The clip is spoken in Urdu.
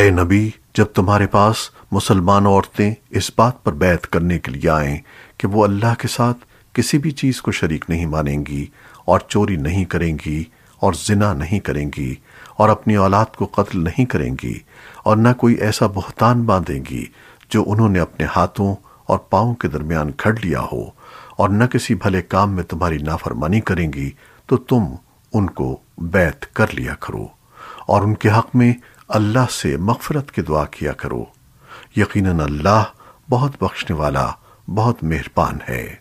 اے نبی، جب تمہارے پاس مسلمان عورتیں اس بات پر بیعت کرنے کے لیے آئیں کہ وہ اللہ کے ساتھ کسی بھی چیز کو شریک نہیں مانیں گی اور چوری نہیں کریں گی اور زنا نہیں کریں گی اور اپنی اولاد کو قتل نہیں کریں گی اور نہ کوئی ایسا بہتان باندھیں گی جو انہوں نے اپنے ہاتھوں اور پاؤں کے درمیان کھڑ لیا ہو اور نہ کسی بھلے کام میں تمہاری نافرمانی کریں گی تو تم ان کو بیعت کر لیا کرو اور ان کے حق میں اللہ سے مغفرت کی دعا کیا کرو۔ یقیناً اللہ بہت بخشنے والا، بہت مہربان ہے۔